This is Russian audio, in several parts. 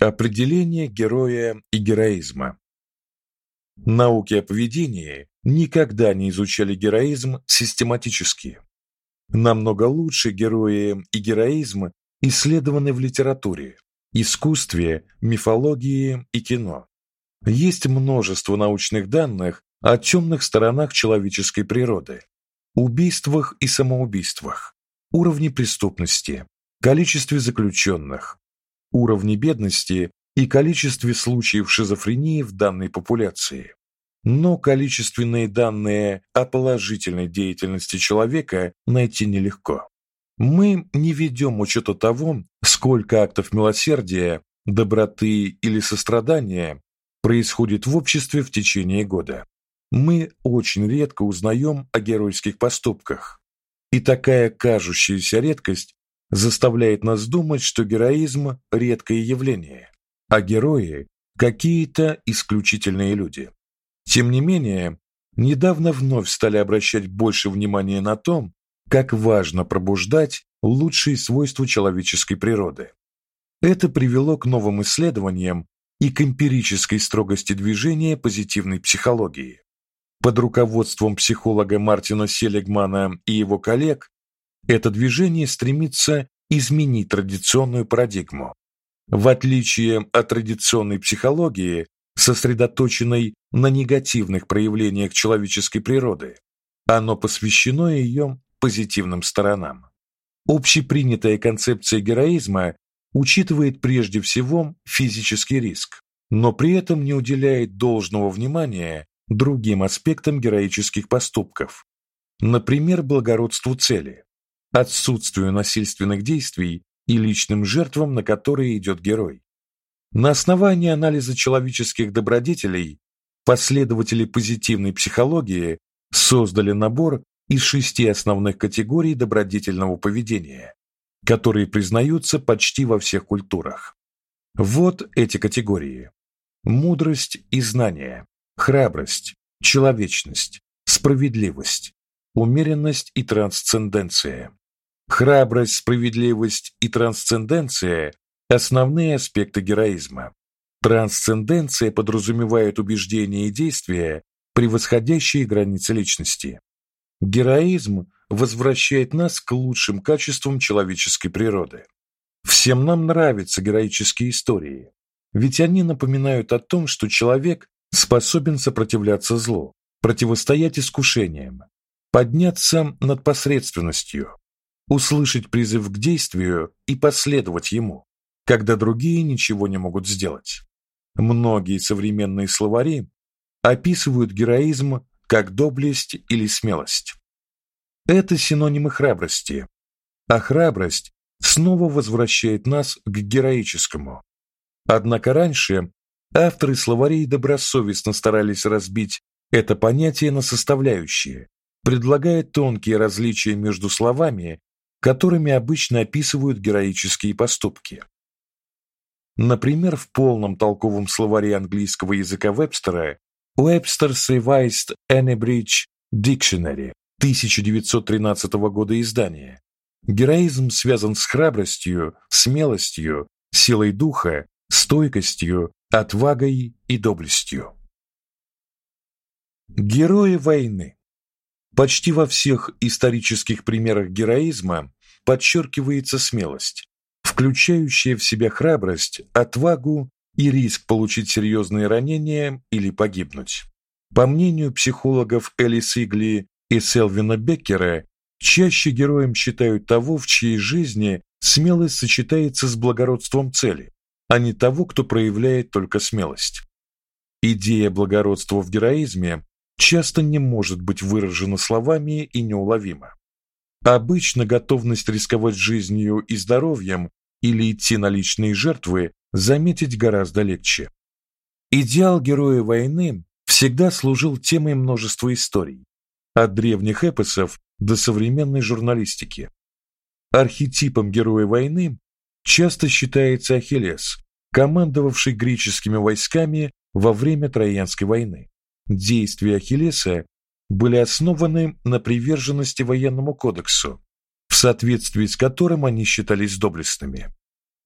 Определение героя и героизма. Науки о поведении никогда не изучали героизм систематически. Намного лучше герои и героизм исследованы в литературе, искусстве, мифологии и кино. Есть множество научных данных о темных сторонах человеческой природы, убийствах и самоубийствах, уровне преступности, количестве заключенных, уровне бедности и количестве случаев шизофрении в данной популяции. Но количественные данные о положительной деятельности человека найти нелегко. Мы не ведем учета того, сколько актов милосердия, доброты или сострадания происходит в обществе в течение года. Мы очень редко узнаем о героических поступках. И такая кажущаяся редкость заставляет нас думать, что героизм редкое явление, а герои какие-то исключительные люди. Тем не менее, недавно вновь стали обращать больше внимания на то, как важно пробуждать лучшие свойства человеческой природы. Это привело к новым исследованиям и к эмпирической строгости движения позитивной психологии. Под руководством психолога Мартина Селигмана и его коллег это движение стремится изменить традиционную парадигму. В отличие от традиционной психологии, сосредоточенной на негативных проявлениях человеческой природы, оно посвящено ее позитивным сторонам. Общепринятая концепция героизма учитывает прежде всего физический риск, но при этом не уделяет должного внимания другим аспектам героических поступков, например, благородству цели, отсутствию насильственных действий и личным жертвам, на которые идет герой. На основании анализа человеческих добродетелей последователи позитивной психологии создали набор из шести основных категорий добродетельного поведения, которые признаются почти во всех культурах. Вот эти категории: мудрость и знание, храбрость, человечность, справедливость, умеренность и трансценденция. Храбрость, справедливость и трансценденция основные аспекты героизма. Трансценденция подразумевает убеждения и действия, превосходящие границы личности. Героизм возвращает нас к лучшим качествам человеческой природы. Всем нам нравятся героические истории, ведь они напоминают о том, что человек способен сопротивляться злу, противостоять искушениям, подняться над посредственностью, услышать призыв к действию и последовать ему, когда другие ничего не могут сделать. Многие современные словари описывают героизм как доблесть или смелость. Это синонимы храбрости, а храбрость снова возвращает нас к героическому. Однако раньше авторы словарей добросовестно старались разбить это понятие на составляющие, предлагая тонкие различия между словами, которыми обычно описывают героические поступки. Например, в полном толковом словаре английского языка Вебстера Webster's Revised English Dictionary 1913 года издания. Героизм связан с храбростью, смелостью, силой духа, стойкостью, отвагой и доблестью. Герои войны. Почти во всех исторических примерах героизма подчеркивается смелость, включающая в себя храбрость, отвагу и риск получить серьезные ранения или погибнуть. По мнению психологов Элли Сигли и Селвина Беккера, чаще героем считают того, в чьей жизни смелость сочетается с благородством цели, а не того, кто проявляет только смелость. Идея благородства в героизме часто не может быть выражена словами и неуловима. Обычно готовность рисковать жизнью и здоровьем или идти на личные жертвы заметить гораздо легче. Идеал героя войны всегда служил темой множества историй, от древних эпосов до современной журналистики. Архетипом героя войны часто считается Ахиллес, командовавший греческими войсками во время Троянской войны. Действия Ахиллеса были основаны на приверженности военному кодексу, в соответствии с которым они считались доблестными.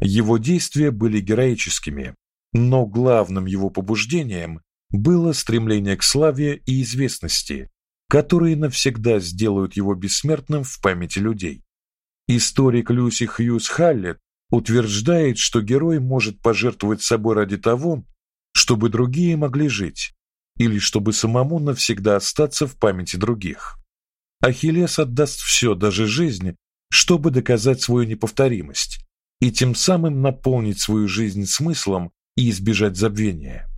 Его действия были героическими, но главным его побуждением было стремление к славе и известности, которые навсегда сделают его бессмертным в памяти людей. Историк Люси Хьюз Халлет утверждает, что герой может пожертвовать собой ради того, чтобы другие могли жить, или чтобы самому навсегда остаться в памяти других. Ахиллес отдаст все, даже жизнь, чтобы доказать свою неповторимость и тем самым наполнить свою жизнь смыслом и избежать забвения.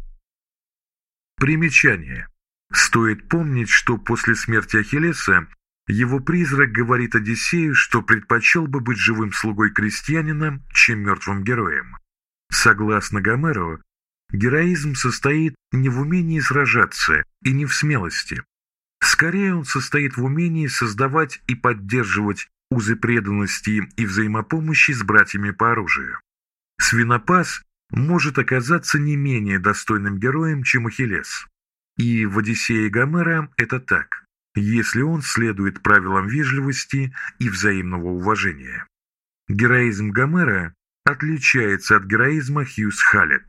Примечание. Стоит помнить, что после смерти Ахиллеса его призрак говорит Одиссею, что предпочел бы быть живым слугой крестьянина, чем мертвым героем. Согласно Гомеру, героизм состоит не в умении сражаться и не в смелости. Скорее он состоит в умении создавать и поддерживать узы преданности и взаимопомощи с братьями по оружию. Свинопас может оказаться не менее достойным героем, чем Ахиллес. И в Одиссее Гомера это так, если он следует правилам вежливости и взаимного уважения. Героизм Гомера отличается от героизма Хьюз Халлет.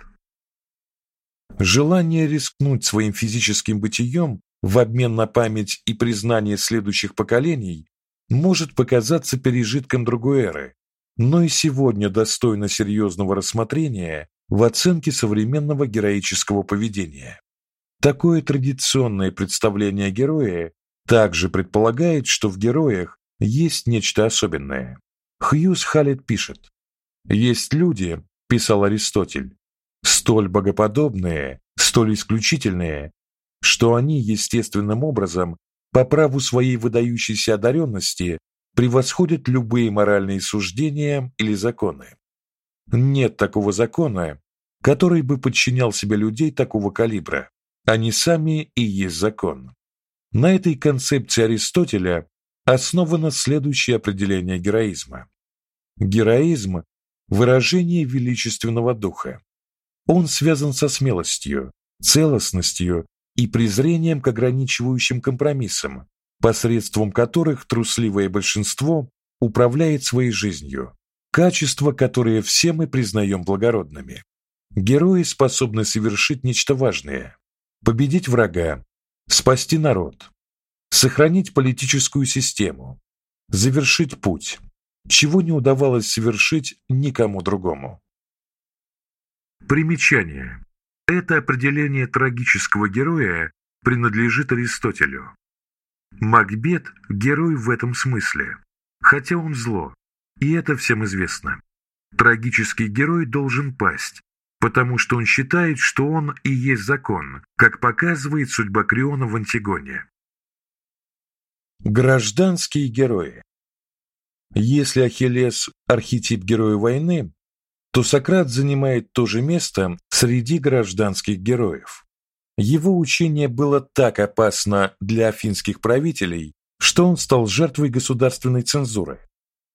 Желание рискнуть своим физическим бытием в обмен на память и признание следующих поколений может показаться пережитком другой эры, но и сегодня достойно серьезного рассмотрения в оценке современного героического поведения. Такое традиционное представление о герое также предполагает, что в героях есть нечто особенное. Хьюз Халет пишет: "Есть люди", писал Аристотель, "столь богоподобные, столь исключительные, что они естественным образом по праву своей выдающейся одаренности превосходят любые моральные суждения или законы. Нет такого закона, который бы подчинял себе людей такого калибра. Они сами и есть закон. На этой концепции Аристотеля основано следующее определение героизма. Героизм выражение величественного духа. Он связан со смелостью, целостностью и презрением к ограничивающим компромиссам, посредством которых трусливое большинство управляет своей жизнью, качества, которые все мы признаем благородными. Герои способны совершить нечто важное: победить врага, спасти народ, сохранить политическую систему, завершить путь, чего не удавалось совершить никому другому. Примечание. Это определение трагического героя принадлежит Аристотелю. Макбет герой в этом смысле, хотя он зло, и это всем известно. Трагический герой должен пасть, потому что он считает, что он и есть закон, как показывает судьба Криона в Антигоне. Гражданские герои. Если Ахиллес архетип героя войны, то Сократ занимает то же место среди гражданских героев. Его учение было так опасно для афинских правителей, что он стал жертвой государственной цензуры,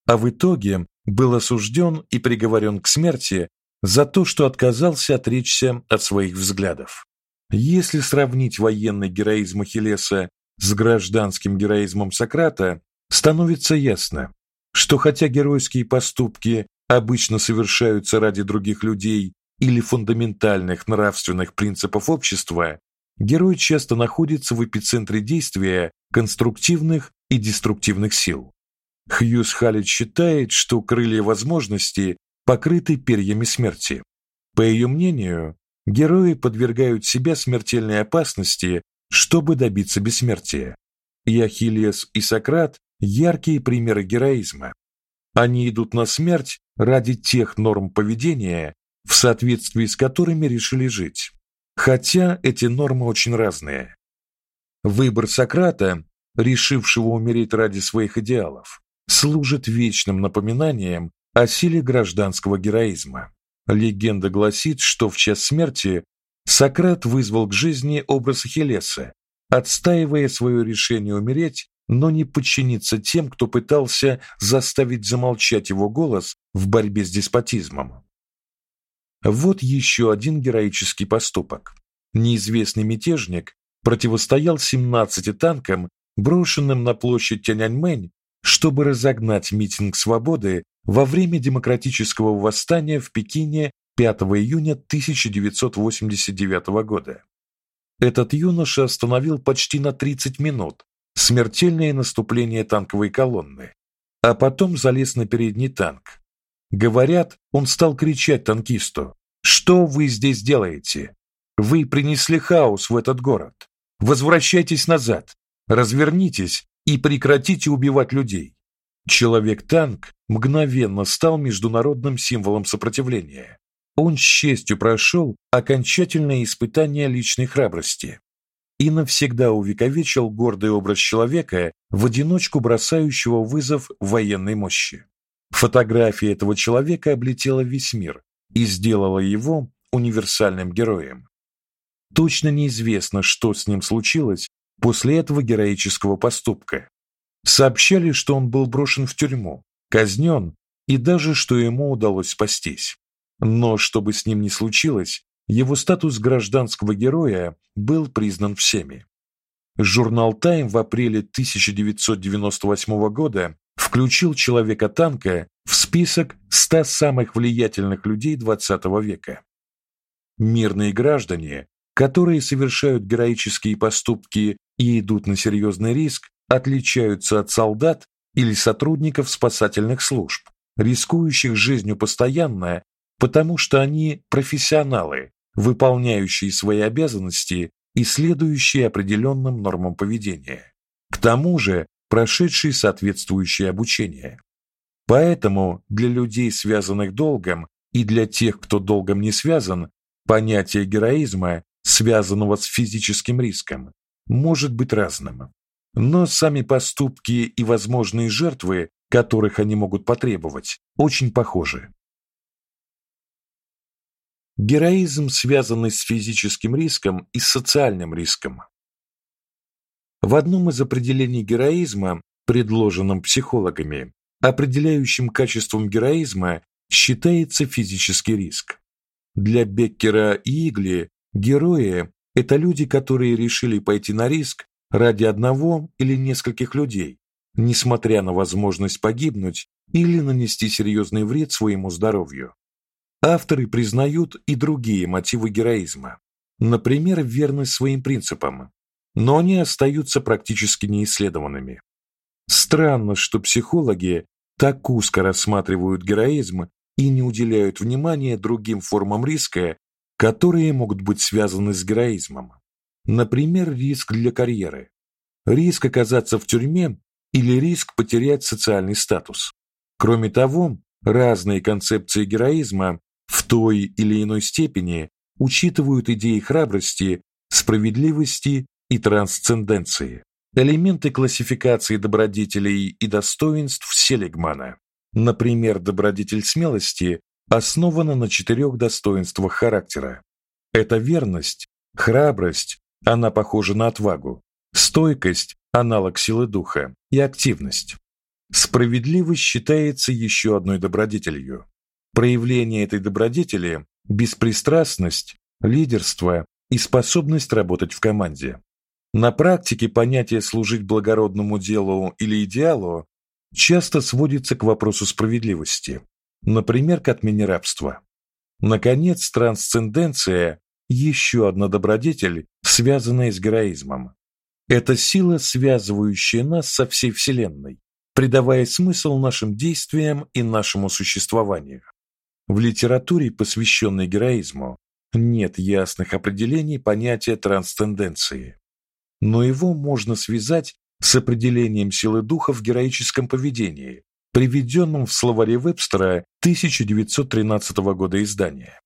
а в итоге был осужден и приговорен к смерти за то, что отказался отречься от своих взглядов. Если сравнить военный героизм Ахиллеса с гражданским героизмом Сократа, становится ясно, что хотя героические поступки обычно совершаются ради других людей или фундаментальных нравственных принципов общества, герой часто находится в эпицентре действия конструктивных и деструктивных сил. Хьюз Халлет считает, что крылья возможности покрыты перьями смерти. По ее мнению, герои подвергают себя смертельной опасности, чтобы добиться бессмертия. И Ахиллес, и Сократ яркие примеры героизма. Они идут на смерть ради тех норм поведения, в соответствии с которыми решили жить. Хотя эти нормы очень разные. Выбор Сократа, решившего умереть ради своих идеалов, служит вечным напоминанием о силе гражданского героизма. Легенда гласит, что в час смерти Сократ вызвал к жизни образ Ахиллеса, отстаивая свое решение умереть, но не подчиниться тем, кто пытался заставить замолчать его голос в борьбе с деспотизмом. Вот еще один героический поступок. Неизвестный мятежник противостоял 17 танкам, брошенным на площадь Тяньаньмэнь чтобы разогнать митинг свободы во время демократического восстания в Пекине 5 июня 1989 года. Этот юноша остановил почти на 30 минут смертельное наступление танковой колонны, а потом залез на передний танк. Говорят, он стал кричать танкисту: "Что вы здесь делаете? Вы принесли хаос в этот город. Возвращайтесь назад, развернитесь и прекратите убивать людей". Человек-танк мгновенно стал международным символом сопротивления. Он с честью прошел окончательное испытание личной храбрости и навсегда увековечил гордый образ человека в одиночку бросающего вызов военной мощи. Фотография этого человека облетела весь мир и сделала его универсальным героем. Точно неизвестно, что с ним случилось после этого героического поступка. Сообщали, что он был брошен в тюрьму, казнен и даже что ему удалось спастись. Но чтобы с ним не случилось, его статус гражданского героя был признан всеми. Журнал Time в апреле 1998 года включил человека-танка в список 100 самых влиятельных людей XX века. Мирные граждане, которые совершают героические поступки и идут на серьезный риск, отличаются от солдат или сотрудников спасательных служб, рискующих жизнью постоянно потому что они профессионалы, выполняющие свои обязанности и следующие определенным нормам поведения. К тому же, прошедшие соответствующее обучение. Поэтому для людей, связанных долгом, и для тех, кто долгом не связан, понятие героизма, связанного с физическим риском, может быть разным. Но сами поступки и возможные жертвы, которых они могут потребовать, очень похожи. Героизм, связанный с физическим риском и социальным риском. В одном из определений героизма, предложенном психологами, определяющим качеством героизма считается физический риск. Для Беккера и Игли герои это люди, которые решили пойти на риск ради одного или нескольких людей, несмотря на возможность погибнуть или нанести серьезный вред своему здоровью. Авторы признают и другие мотивы героизма, например, верность своим принципам, но они остаются практически неисследованными. Странно, что психологи так узко рассматривают героизм и не уделяют внимания другим формам риска, которые могут быть связаны с героизмом. Например, риск для карьеры, риск оказаться в тюрьме или риск потерять социальный статус. Кроме того, разные концепции героизма в той или иной степени учитывают идеи храбрости, справедливости и трансценденции. Элементы классификации добродетелей и достоинств Селигмана. Например, добродетель смелости основана на четырех достоинствах характера. Это верность, храбрость, она похожа на отвагу, стойкость, аналог силы духа, и активность. Справедливость считается еще одной добродетелью. Проявление этой добродетели беспристрастность, лидерство и способность работать в команде. На практике понятие служить благородному делу или идеалу часто сводится к вопросу справедливости, например, к отмене рабства. Наконец, трансценденция еще одна добродетель, связанная с героизмом. Это сила, связывающая нас со всей вселенной, придавая смысл нашим действиям и нашему существованию. В литературе, посвященной героизму, нет ясных определений понятия трансценденции, но его можно связать с определением силы духа в героическом поведении, приведенным в словаре Вебстера 1913 года издания.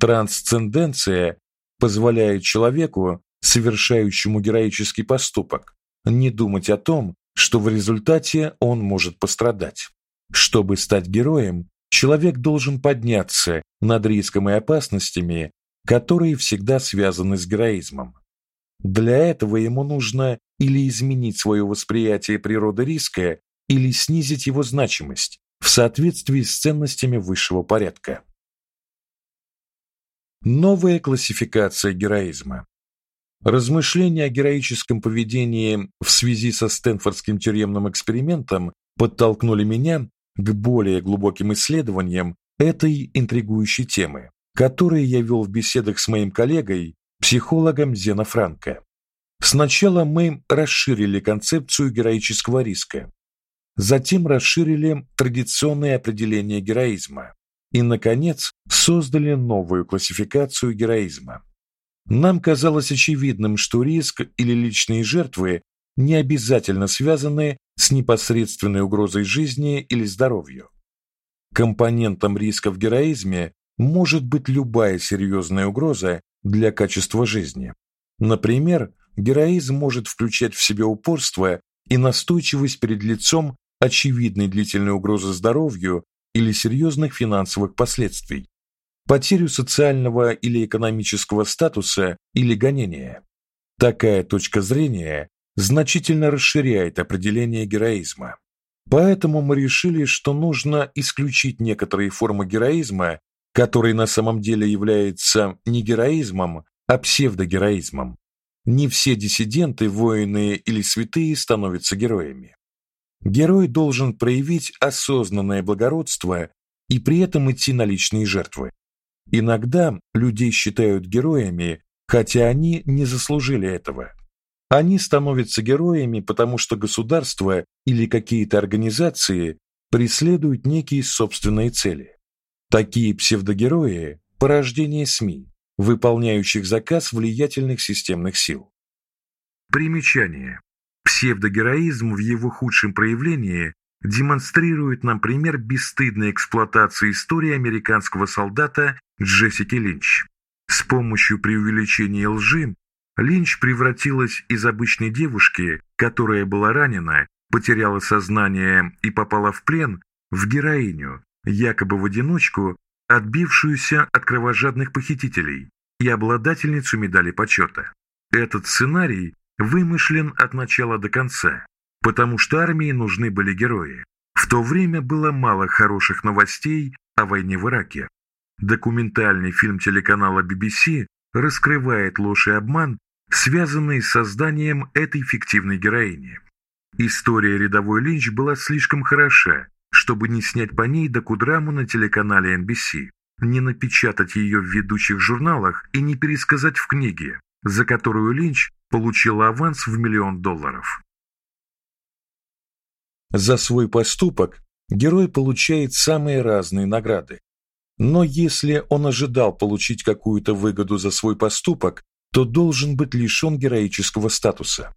Трансценденция позволяет человеку, совершающему героический поступок, не думать о том, что в результате он может пострадать. Чтобы стать героем, Человек должен подняться над риском и опасностями, которые всегда связаны с героизмом. Для этого ему нужно или изменить свое восприятие природы риска, или снизить его значимость в соответствии с ценностями высшего порядка. Новая классификация героизма. Размышления о героическом поведении в связи со Стэнфордским тюремным экспериментом подтолкнули меня к более глубоким исследованиям этой интригующей темы, которые я вел в беседах с моим коллегой, психологом Зена Франко. Сначала мы расширили концепцию героического риска, затем расширили традиционное определение героизма и наконец создали новую классификацию героизма. Нам казалось очевидным, что риск или личные жертвы не обязательно связаны с непосредственной угрозой жизни или здоровью. Компонентом риска в героизме может быть любая серьезная угроза для качества жизни. Например, героизм может включать в себя упорство и настойчивость перед лицом очевидной длительной угрозы здоровью или серьезных финансовых последствий, потерю социального или экономического статуса или гонения. Такая точка зрения значительно расширяет определение героизма. Поэтому мы решили, что нужно исключить некоторые формы героизма, которые на самом деле являются не героизмом, а псевдогероизмом. Не все диссиденты, воины или святые становятся героями. Герой должен проявить осознанное благородство и при этом идти на личные жертвы. Иногда людей считают героями, хотя они не заслужили этого. Они становятся героями, потому что государство или какие-то организации преследуют некие собственные цели. Такие псевдогерои порождение СМИ, выполняющих заказ влиятельных системных сил. Примечание. Псевдогероизм в его худшем проявлении демонстрирует нам пример бесстыдной эксплуатации истории американского солдата Джессики Линч. С помощью преувеличения лжи Линч превратилась из обычной девушки, которая была ранена, потеряла сознание и попала в плен, в героиню, якобы в одиночку, отбившуюся от кровожадных похитителей и обладательницу медали почета. Этот сценарий вымышлен от начала до конца, потому что армии нужны были герои. В то время было мало хороших новостей о войне в Ираке. Документальный фильм телеканала BBC раскрывает ложь и обман, связанные с созданием этой фиктивной героини. История рядовой Линч была слишком хороша, чтобы не снять по ней докудраму на телеканале NBC, не напечатать ее в ведущих журналах и не пересказать в книге, за которую Линч получила аванс в миллион долларов. За свой поступок герой получает самые разные награды. Но если он ожидал получить какую-то выгоду за свой поступок, то должен быть лишен героического статуса.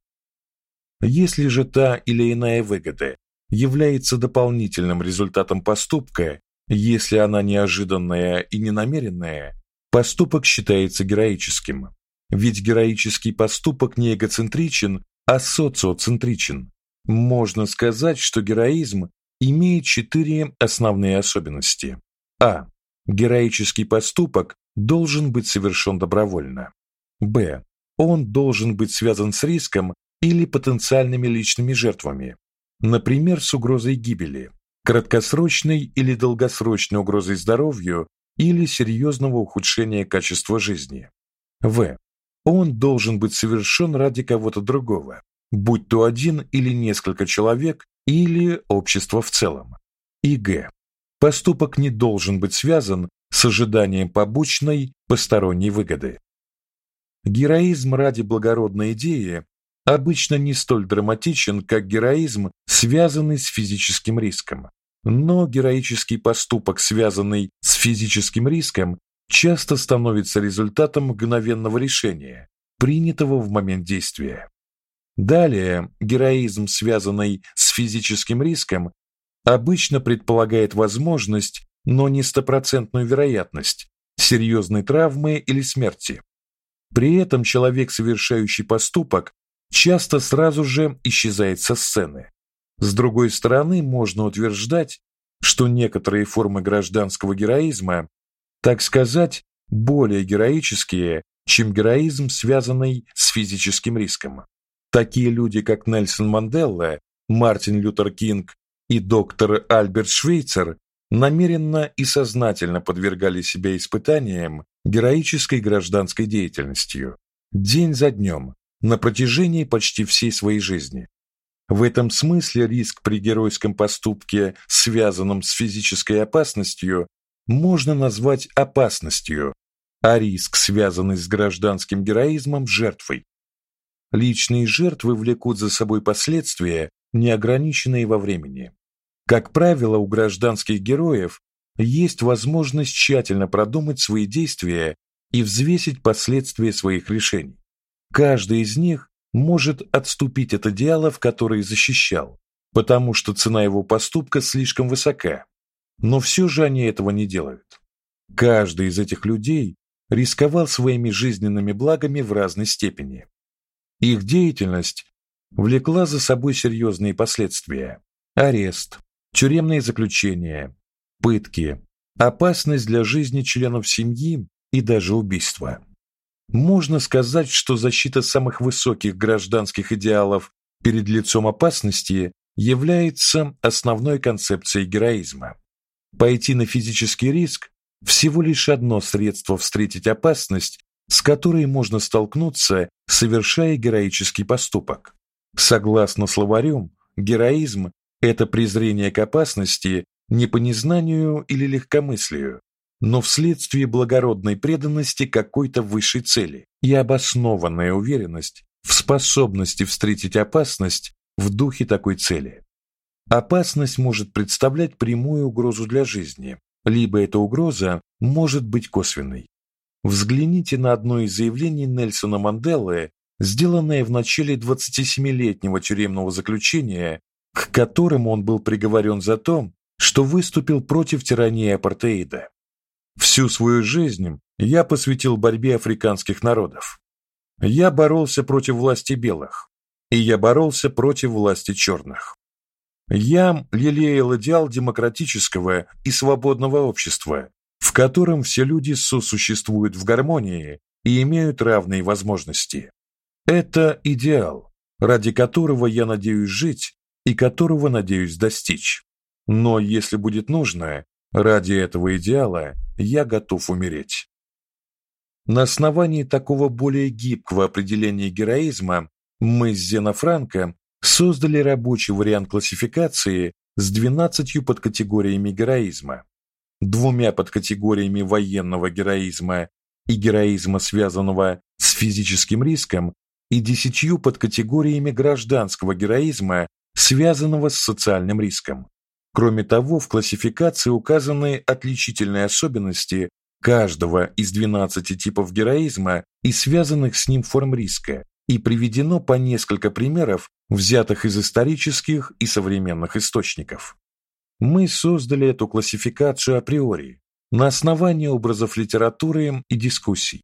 Если же та или иная выгода является дополнительным результатом поступка, если она неожиданная и ненамеренная, поступок считается героическим. Ведь героический поступок не эгоцентричен, а социоцентричен. Можно сказать, что героизм имеет четыре основные особенности. А. Героический поступок должен быть совершен добровольно. Б. Он должен быть связан с риском или потенциальными личными жертвами, например, с угрозой гибели, краткосрочной или долгосрочной угрозой здоровью или серьезного ухудшения качества жизни. В. Он должен быть совершен ради кого-то другого, будь то один или несколько человек или общество в целом. И Г. Поступок не должен быть связан с ожиданием побочной посторонней выгоды. Героизм ради благородной идеи обычно не столь драматичен, как героизм, связанный с физическим риском. Но героический поступок, связанный с физическим риском, часто становится результатом мгновенного решения, принятого в момент действия. Далее, героизм, связанный с физическим риском, обычно предполагает возможность, но не стопроцентную вероятность серьезной травмы или смерти. При этом человек, совершающий поступок, часто сразу же исчезает со сцены. С другой стороны, можно утверждать, что некоторые формы гражданского героизма, так сказать, более героические, чем героизм, связанный с физическим риском. Такие люди, как Нельсон Мандела, Мартин Лютер Кинг и доктор Альберт Швейцер, намеренно и сознательно подвергали себя испытаниям героической гражданской деятельностью, день за днем, на протяжении почти всей своей жизни. В этом смысле риск при геройском поступке, связанном с физической опасностью, можно назвать опасностью, а риск, связанный с гражданским героизмом, жертвой. Личные жертвы влекут за собой последствия, неограниченные во времени. Как правило, у гражданских героев есть возможность тщательно продумать свои действия и взвесить последствия своих решений. Каждый из них может отступить от идеалов, которые защищал, потому что цена его поступка слишком высока. Но все же они этого не делают. Каждый из этих людей рисковал своими жизненными благами в разной степени. Их деятельность влекла за собой серьезные последствия: арест, тюремные заключения, пытки, опасность для жизни членов семьи и даже убийство. Можно сказать, что защита самых высоких гражданских идеалов перед лицом опасности является основной концепцией героизма. Пойти на физический риск всего лишь одно средство встретить опасность, с которой можно столкнуться, совершая героический поступок. Согласно словарю, героизм это презрение к опасности не по незнанию или легкомыслию, но вследствие благородной преданности какой-то высшей цели и обоснованная уверенность в способности встретить опасность в духе такой цели. Опасность может представлять прямую угрозу для жизни, либо эта угроза может быть косвенной. Взгляните на одно из заявлений Нельсона Манделы, сделанное в начале 27-летнего тюремного заключения, к которому он был приговорен за то, что выступил против тирании апартеида. Всю свою жизнь я посвятил борьбе африканских народов. Я боролся против власти белых, и я боролся против власти черных. Я лелеял идеал демократического и свободного общества, в котором все люди сосуществуют в гармонии и имеют равные возможности. Это идеал, ради которого я надеюсь жить и которого надеюсь достичь. Но если будет нужно, ради этого идеала я готов умереть. На основании такого более гибкого определения героизма мы с Зена Франко создали рабочий вариант классификации с 12 подкатегориями героизма, двумя подкатегориями военного героизма и героизма, связанного с физическим риском, и десятью подкатегориями гражданского героизма, связанного с социальным риском. Кроме того, в классификации указаны отличительные особенности каждого из 12 типов героизма и связанных с ним форм риска, и приведено по несколько примеров, взятых из исторических и современных источников. Мы создали эту классификацию априори, на основании образов литературы и дискуссий.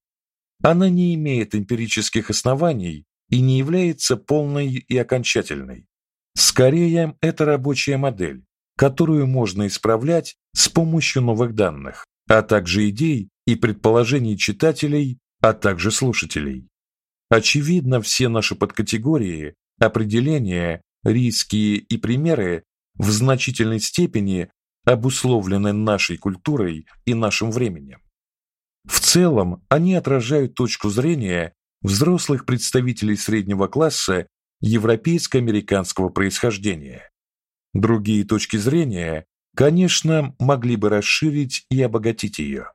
Она не имеет эмпирических оснований и не является полной и окончательной. Скорее, это рабочая модель, которую можно исправлять с помощью новых данных, а также идей и предположений читателей, а также слушателей. Очевидно, все наши подкатегории, определения, риски и примеры в значительной степени обусловлены нашей культурой и нашим временем. В целом, они отражают точку зрения взрослых представителей среднего класса европейско-американского происхождения. Другие точки зрения, конечно, могли бы расширить и обогатить ее.